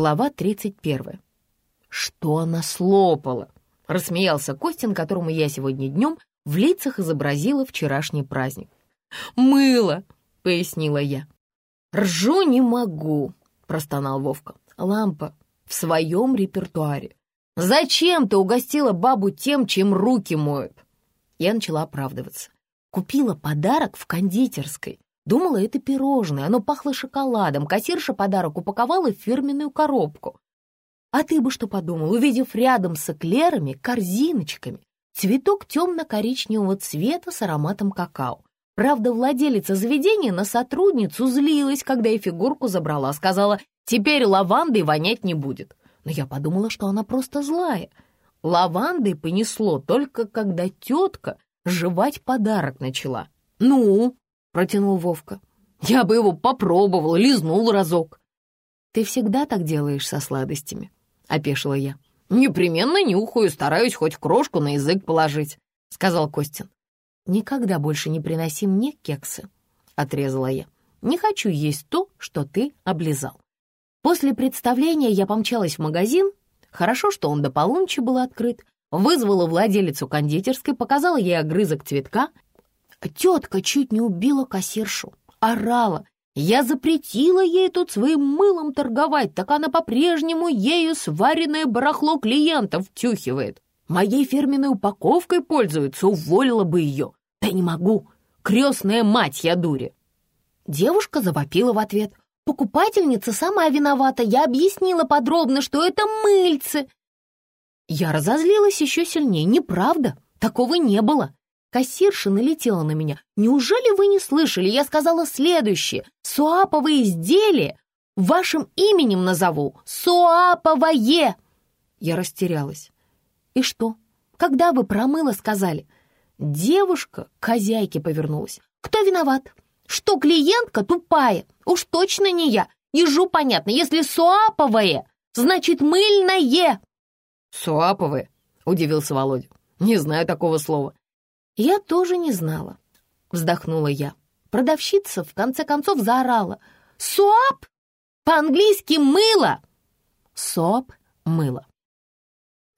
Глава 31. «Что она слопала?» — рассмеялся Костин, которому я сегодня днем в лицах изобразила вчерашний праздник. «Мыло!» — пояснила я. «Ржу не могу!» — простонал Вовка. «Лампа в своем репертуаре. Зачем ты угостила бабу тем, чем руки моют?» Я начала оправдываться. Купила подарок в кондитерской. Думала, это пирожное, оно пахло шоколадом. Кассирша подарок упаковала в фирменную коробку. А ты бы что подумал, увидев рядом с эклерами, корзиночками, цветок темно-коричневого цвета с ароматом какао. Правда, владелица заведения на сотрудницу злилась, когда я фигурку забрала. Сказала, теперь лавандой вонять не будет. Но я подумала, что она просто злая. Лавандой понесло только когда тетка жевать подарок начала. «Ну?» — протянул Вовка. «Я бы его попробовал, лизнул разок». «Ты всегда так делаешь со сладостями?» — опешила я. «Непременно нюхаю, стараюсь хоть крошку на язык положить», — сказал Костин. «Никогда больше не приноси мне кексы», — отрезала я. «Не хочу есть то, что ты облизал». После представления я помчалась в магазин. Хорошо, что он до полуночи был открыт. Вызвала владелицу кондитерской, показала ей огрызок цветка Тетка чуть не убила кассиршу, орала. Я запретила ей тут своим мылом торговать, так она по-прежнему ею сваренное барахло клиентов втюхивает. Моей фирменной упаковкой пользуется, уволила бы ее. Да не могу, крестная мать я дуре. Девушка завопила в ответ. Покупательница сама виновата, я объяснила подробно, что это мыльцы. Я разозлилась еще сильнее, неправда, такого не было. Кассирша налетела на меня. «Неужели вы не слышали? Я сказала следующее. Суаповые изделия вашим именем назову. Суаповое!» Я растерялась. «И что? Когда вы про мыло сказали?» Девушка к хозяйке повернулась. «Кто виноват? Что клиентка тупая? Уж точно не я. Ежу понятно, если суаповое, значит мыльное!» «Суаповое?» — удивился Володя. «Не знаю такого слова. «Я тоже не знала», — вздохнула я. Продавщица в конце концов заорала. «Суап! По-английски мыло!» «Соп — мыло».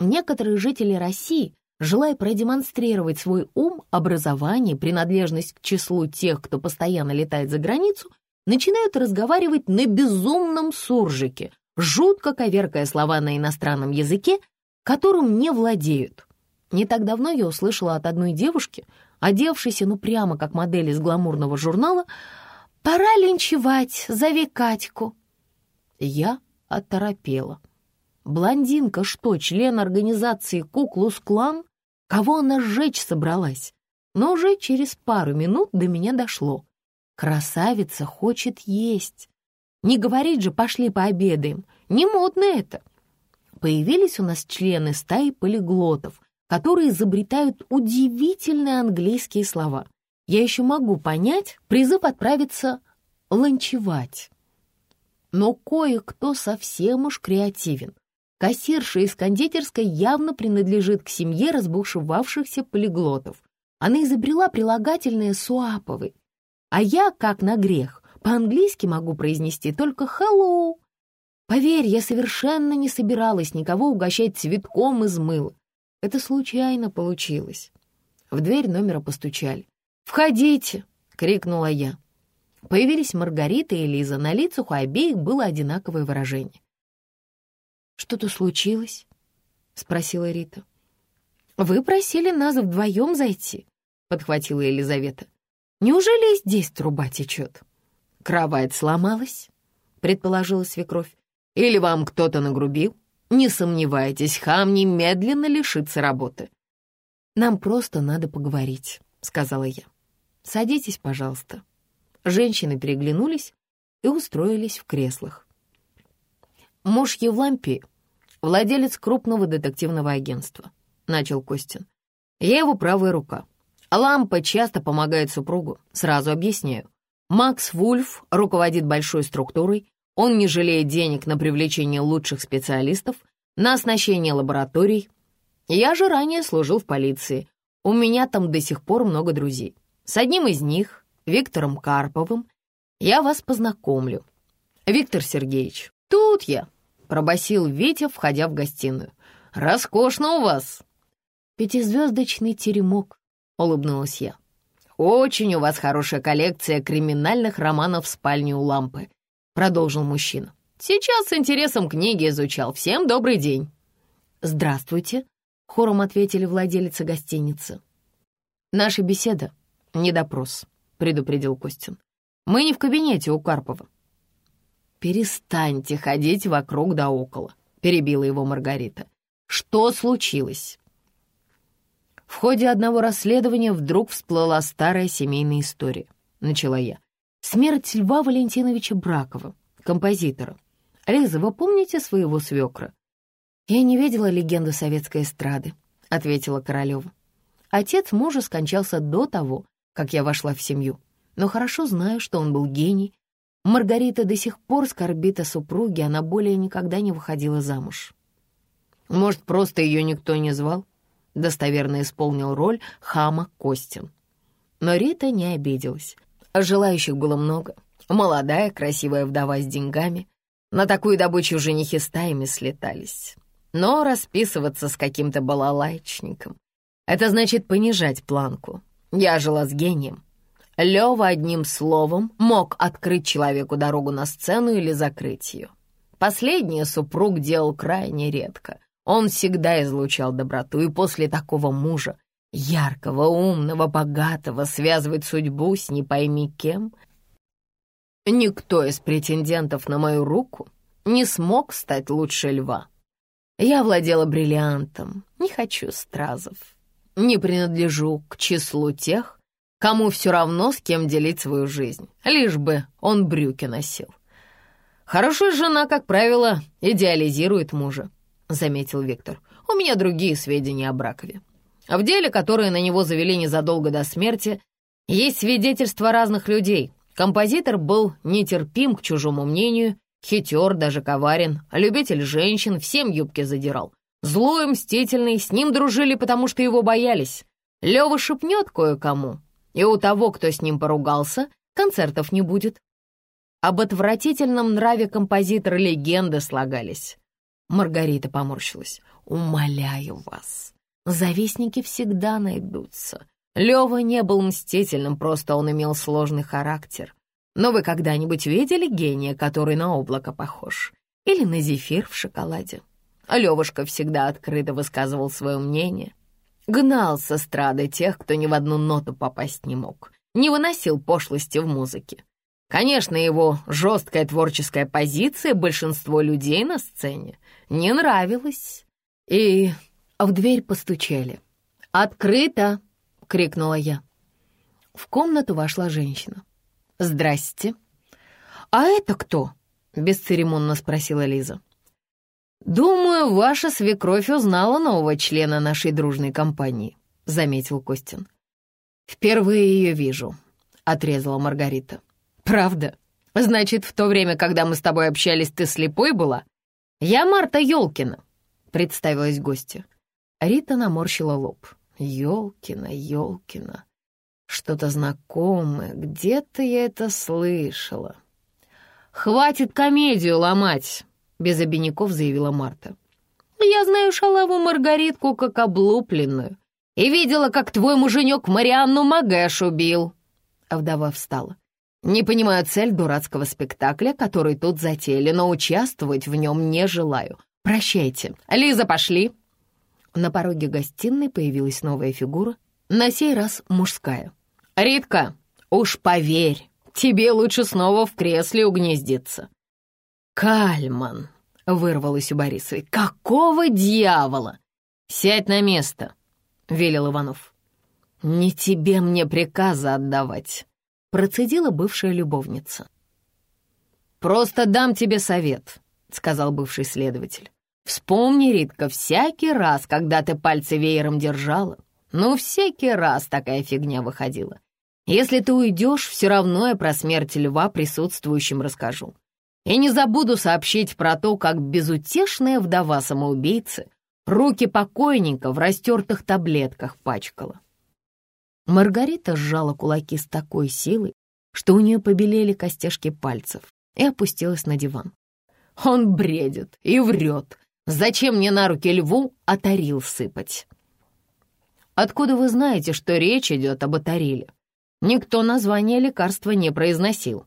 Некоторые жители России, желая продемонстрировать свой ум, образование, принадлежность к числу тех, кто постоянно летает за границу, начинают разговаривать на безумном суржике, жутко коверкая слова на иностранном языке, которым не владеют. Не так давно я услышала от одной девушки, одевшейся ну прямо как модель из гламурного журнала, «Пора линчевать, зови Катьку». Я оторопела. Блондинка что, член организации «Куклус-клан»? Кого она сжечь собралась? Но уже через пару минут до меня дошло. Красавица хочет есть. Не говорить же, пошли пообедаем. Не модно это. Появились у нас члены стаи полиглотов, которые изобретают удивительные английские слова. Я еще могу понять призыв отправиться ланчевать. Но кое-кто совсем уж креативен. Кассирша из кондитерской явно принадлежит к семье разбушевавшихся полиглотов. Она изобрела прилагательное «суаповый». А я, как на грех, по-английски могу произнести только «hello». Поверь, я совершенно не собиралась никого угощать цветком из мыла. Это случайно получилось. В дверь номера постучали. «Входите!» — крикнула я. Появились Маргарита и Лиза. На лицах у обеих было одинаковое выражение. «Что-то случилось?» — спросила Рита. «Вы просили нас вдвоем зайти», — подхватила Елизавета. «Неужели и здесь труба течет?» «Кровать сломалась», — предположила свекровь. «Или вам кто-то нагрубил?» Не сомневайтесь, хам немедленно лишится работы. «Нам просто надо поговорить», — сказала я. «Садитесь, пожалуйста». Женщины переглянулись и устроились в креслах. «Муж Евлампий, владелец крупного детективного агентства», — начал Костин. «Я его правая рука. Лампа часто помогает супругу, сразу объясняю. Макс Вульф руководит большой структурой, он не жалеет денег на привлечение лучших специалистов, на оснащение лабораторий. Я же ранее служил в полиции. У меня там до сих пор много друзей. С одним из них, Виктором Карповым, я вас познакомлю. Виктор Сергеевич, тут я. пробасил Витя, входя в гостиную. «Роскошно у вас!» «Пятизвездочный теремок», — улыбнулась я. «Очень у вас хорошая коллекция криминальных романов в спальне у лампы», — продолжил мужчина. «Сейчас с интересом книги изучал. Всем добрый день». «Здравствуйте», — хором ответили владелицы гостиницы. «Наша беседа — не допрос», — предупредил Костин. «Мы не в кабинете у Карпова». «Перестаньте ходить вокруг да около», — перебила его Маргарита. «Что случилось?» В ходе одного расследования вдруг всплыла старая семейная история. Начала я. Смерть Льва Валентиновича Бракова, композитора. Лиза, вы помните своего свекра? Я не видела легенду советской эстрады, ответила Королева. Отец мужа скончался до того, как я вошла в семью, но хорошо знаю, что он был гений. Маргарита до сих пор скорбит о супруге, она более никогда не выходила замуж. Может, просто ее никто не звал? достоверно исполнил роль хама Костин. Но Рита не обиделась. Желающих было много. Молодая, красивая вдова с деньгами. На такую добычу женихи стаями слетались. Но расписываться с каким-то балалайчником — это значит понижать планку. Я жила с гением. Лёва одним словом мог открыть человеку дорогу на сцену или закрыть ее. Последнее супруг делал крайне редко — он всегда излучал доброту, и после такого мужа, яркого, умного, богатого, связывать судьбу с не пойми кем, никто из претендентов на мою руку не смог стать лучше льва. Я владела бриллиантом, не хочу стразов, не принадлежу к числу тех, кому все равно с кем делить свою жизнь, лишь бы он брюки носил. Хорошая жена, как правило, идеализирует мужа. — заметил Виктор. «У меня другие сведения о Бракове. В деле, которое на него завели незадолго до смерти, есть свидетельства разных людей. Композитор был нетерпим к чужому мнению, хитер, даже коварен, любитель женщин, всем юбки задирал. Злой, мстительный, с ним дружили, потому что его боялись. Лёва шепнет кое-кому, и у того, кто с ним поругался, концертов не будет. Об отвратительном нраве композитора легенды слагались. Маргарита поморщилась. «Умоляю вас, завистники всегда найдутся. Лёва не был мстительным, просто он имел сложный характер. Но вы когда-нибудь видели гения, который на облако похож? Или на зефир в шоколаде? Лёвушка всегда открыто высказывал свое мнение. Гнал с эстрады тех, кто ни в одну ноту попасть не мог. Не выносил пошлости в музыке. Конечно, его жесткая творческая позиция большинство людей на сцене не нравилась. И в дверь постучали. «Открыто!» — крикнула я. В комнату вошла женщина. «Здрасте». «А это кто?» — бесцеремонно спросила Лиза. «Думаю, ваша свекровь узнала нового члена нашей дружной компании», — заметил Костин. «Впервые ее вижу», — отрезала Маргарита. «Правда? Значит, в то время, когда мы с тобой общались, ты слепой была? Я Марта Ёлкина», — представилась гостья. Рита наморщила лоб. «Ёлкина, Ёлкина. Что-то знакомое, где-то я это слышала». «Хватит комедию ломать», — без обиняков заявила Марта. «Я знаю шалаву Маргаритку как облупленную и видела, как твой муженек Марианну Магэш убил». А вдова встала. Не понимаю цель дурацкого спектакля, который тут затеяли, но участвовать в нем не желаю. Прощайте. Лиза, пошли!» На пороге гостиной появилась новая фигура, на сей раз мужская. «Ритка, уж поверь, тебе лучше снова в кресле угнездиться». «Кальман!» — вырвалось у Борисовой. «Какого дьявола?» «Сядь на место!» — велел Иванов. «Не тебе мне приказы отдавать!» процедила бывшая любовница. «Просто дам тебе совет», — сказал бывший следователь. «Вспомни, Ритка, всякий раз, когда ты пальцы веером держала, ну, всякий раз такая фигня выходила. Если ты уйдешь, все равно я про смерть льва присутствующим расскажу. И не забуду сообщить про то, как безутешная вдова самоубийцы руки покойника в растертых таблетках пачкала. Маргарита сжала кулаки с такой силой, что у нее побелели костяшки пальцев и опустилась на диван. Он бредит и врет. Зачем мне на руки льву атарил сыпать? Откуда вы знаете, что речь идет об атариле? Никто название лекарства не произносил.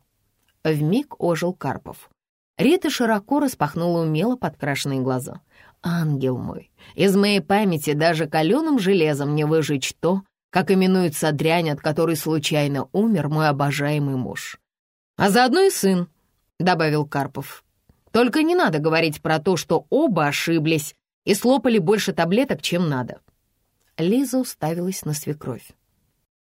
Вмиг ожил Карпов. Рита широко распахнула умело подкрашенные глаза. «Ангел мой, из моей памяти даже каленым железом не выжечь то, как именуется дрянь, от которой случайно умер мой обожаемый муж. А заодно и сын», — добавил Карпов. «Только не надо говорить про то, что оба ошиблись и слопали больше таблеток, чем надо». Лиза уставилась на свекровь.